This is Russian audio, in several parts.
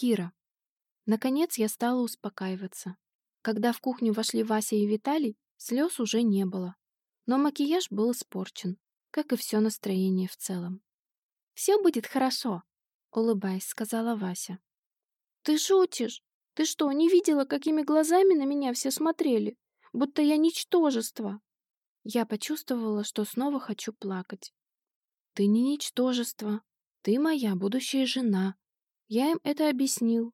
Кира. Наконец я стала успокаиваться. Когда в кухню вошли Вася и Виталий, слез уже не было. Но макияж был испорчен, как и все настроение в целом. «Все будет хорошо», — улыбаясь, сказала Вася. «Ты шутишь? Ты что, не видела, какими глазами на меня все смотрели? Будто я ничтожество!» Я почувствовала, что снова хочу плакать. «Ты не ничтожество. Ты моя будущая жена. Я им это объяснил.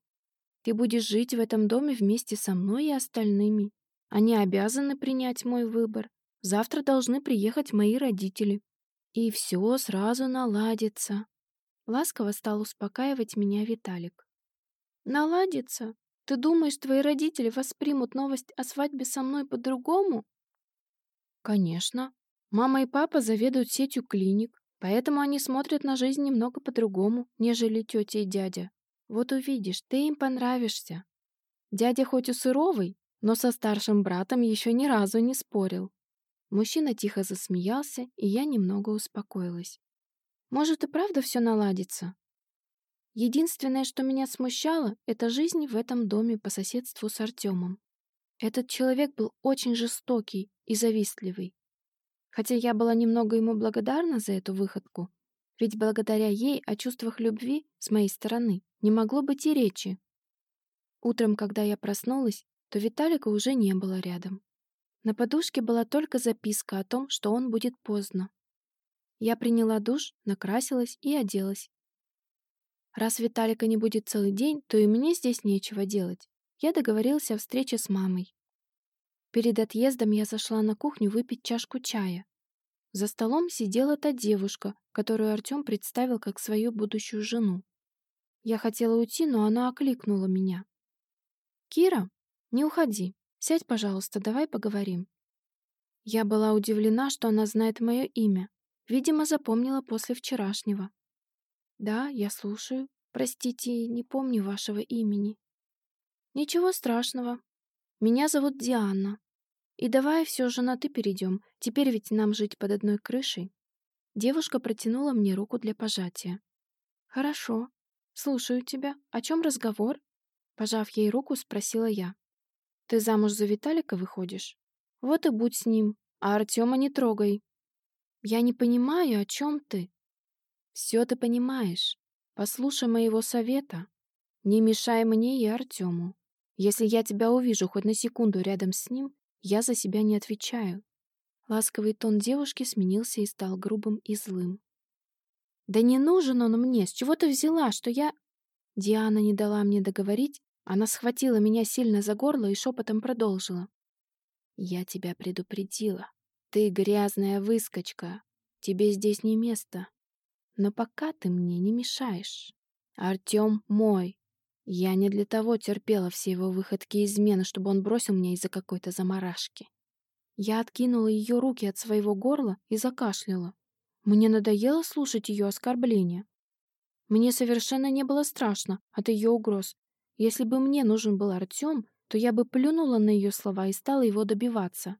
Ты будешь жить в этом доме вместе со мной и остальными. Они обязаны принять мой выбор. Завтра должны приехать мои родители. И все сразу наладится». Ласково стал успокаивать меня Виталик. «Наладится? Ты думаешь, твои родители воспримут новость о свадьбе со мной по-другому?» «Конечно. Мама и папа заведуют сетью клиник, поэтому они смотрят на жизнь немного по-другому, нежели тетя и дядя. Вот увидишь, ты им понравишься. Дядя хоть и суровый, но со старшим братом еще ни разу не спорил». Мужчина тихо засмеялся, и я немного успокоилась. «Может, и правда все наладится?» Единственное, что меня смущало, это жизнь в этом доме по соседству с Артемом. Этот человек был очень жестокий и завистливый. Хотя я была немного ему благодарна за эту выходку, ведь благодаря ей о чувствах любви с моей стороны не могло быть и речи. Утром, когда я проснулась, то Виталика уже не было рядом. На подушке была только записка о том, что он будет поздно. Я приняла душ, накрасилась и оделась. Раз Виталика не будет целый день, то и мне здесь нечего делать. Я договорился о встрече с мамой. Перед отъездом я зашла на кухню выпить чашку чая. За столом сидела та девушка, которую Артем представил как свою будущую жену. Я хотела уйти, но она окликнула меня. «Кира, не уходи. Сядь, пожалуйста, давай поговорим». Я была удивлена, что она знает мое имя. Видимо, запомнила после вчерашнего. «Да, я слушаю. Простите, не помню вашего имени». «Ничего страшного. Меня зовут Диана. И давай все же на «ты» перейдем. Теперь ведь нам жить под одной крышей». Девушка протянула мне руку для пожатия. «Хорошо. Слушаю тебя. О чем разговор?» Пожав ей руку, спросила я. «Ты замуж за Виталика выходишь? Вот и будь с ним, а Артема не трогай». «Я не понимаю, о чем ты?» «Все ты понимаешь. Послушай моего совета. Не мешай мне и Артему. Если я тебя увижу хоть на секунду рядом с ним, я за себя не отвечаю. Ласковый тон девушки сменился и стал грубым и злым. «Да не нужен он мне! С чего ты взяла, что я...» Диана не дала мне договорить, она схватила меня сильно за горло и шепотом продолжила. «Я тебя предупредила. Ты грязная выскочка. Тебе здесь не место. Но пока ты мне не мешаешь. Артем мой, я не для того терпела все его выходки и измены, чтобы он бросил меня из-за какой-то заморашки. Я откинула ее руки от своего горла и закашляла. Мне надоело слушать ее оскорбления. Мне совершенно не было страшно от ее угроз. Если бы мне нужен был Артем, то я бы плюнула на ее слова и стала его добиваться.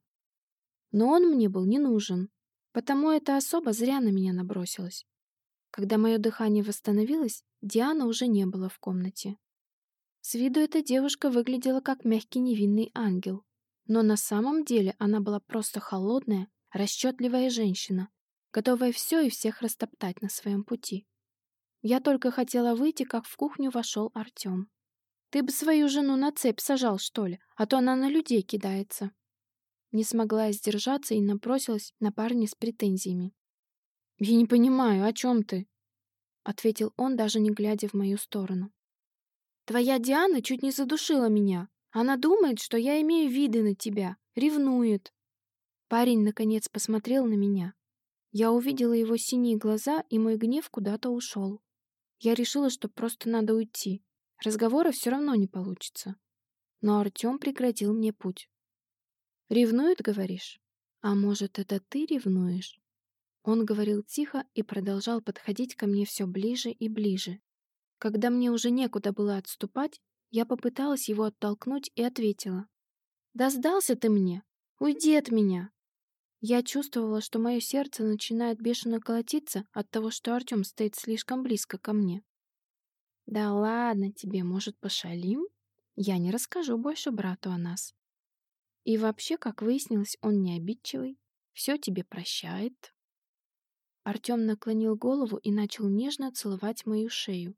Но он мне был не нужен, потому эта особа зря на меня набросилась. Когда мое дыхание восстановилось, Диана уже не было в комнате. С виду эта девушка выглядела как мягкий невинный ангел, но на самом деле она была просто холодная, расчетливая женщина, готовая все и всех растоптать на своем пути. Я только хотела выйти, как в кухню вошел Артем. «Ты бы свою жену на цепь сажал, что ли, а то она на людей кидается». Не смогла сдержаться и напросилась на парня с претензиями. «Я не понимаю, о чем ты?» — ответил он, даже не глядя в мою сторону. Твоя Диана чуть не задушила меня. Она думает, что я имею виды на тебя, ревнует. Парень, наконец, посмотрел на меня. Я увидела его синие глаза, и мой гнев куда-то ушел. Я решила, что просто надо уйти. Разговора все равно не получится. Но Артем преградил мне путь. «Ревнует, говоришь? А может, это ты ревнуешь?» Он говорил тихо и продолжал подходить ко мне все ближе и ближе. Когда мне уже некуда было отступать, я попыталась его оттолкнуть и ответила. «Да сдался ты мне! Уйди от меня!» Я чувствовала, что мое сердце начинает бешено колотиться от того, что Артем стоит слишком близко ко мне. Да ладно тебе, может, пошалим? Я не расскажу больше брату о нас. И вообще, как выяснилось, он не обидчивый, все тебе прощает. Артем наклонил голову и начал нежно целовать мою шею.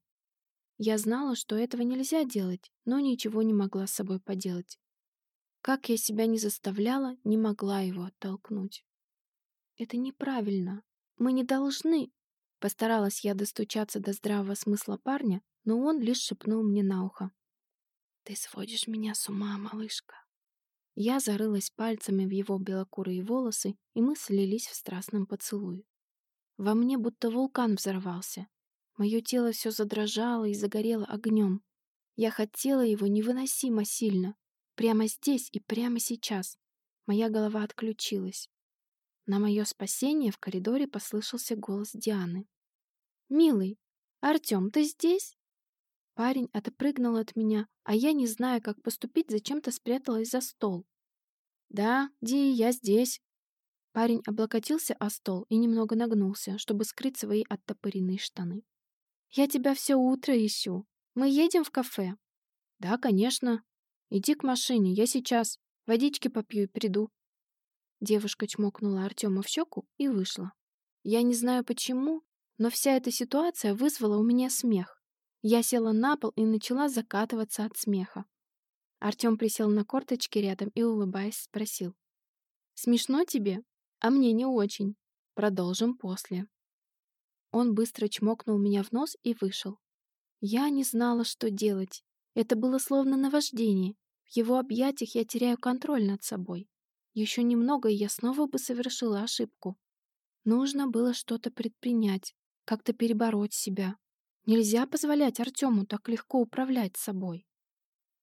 Я знала, что этого нельзя делать, но ничего не могла с собой поделать. Как я себя не заставляла, не могла его оттолкнуть. Это неправильно. Мы не должны. Постаралась я достучаться до здравого смысла парня, но он лишь шепнул мне на ухо. «Ты сводишь меня с ума, малышка». Я зарылась пальцами в его белокурые волосы, и мы слились в страстном поцелуе. Во мне будто вулкан взорвался. Мое тело все задрожало и загорело огнем. Я хотела его невыносимо сильно. Прямо здесь и прямо сейчас. Моя голова отключилась. На мое спасение в коридоре послышался голос Дианы. «Милый, Артем, ты здесь?» Парень отпрыгнул от меня, а я, не зная, как поступить, зачем-то спряталась за стол. «Да, Ди, я здесь». Парень облокотился о стол и немного нагнулся, чтобы скрыть свои оттопыренные штаны. «Я тебя все утро ищу. Мы едем в кафе?» «Да, конечно. Иди к машине, я сейчас. Водички попью и приду». Девушка чмокнула Артема в щеку и вышла. Я не знаю почему, но вся эта ситуация вызвала у меня смех. Я села на пол и начала закатываться от смеха. Артем присел на корточки рядом и, улыбаясь, спросил. «Смешно тебе? А мне не очень. Продолжим после». Он быстро чмокнул меня в нос и вышел. Я не знала, что делать. Это было словно наваждение. В его объятиях я теряю контроль над собой. Еще немного, и я снова бы совершила ошибку. Нужно было что-то предпринять, как-то перебороть себя. Нельзя позволять Артему так легко управлять собой.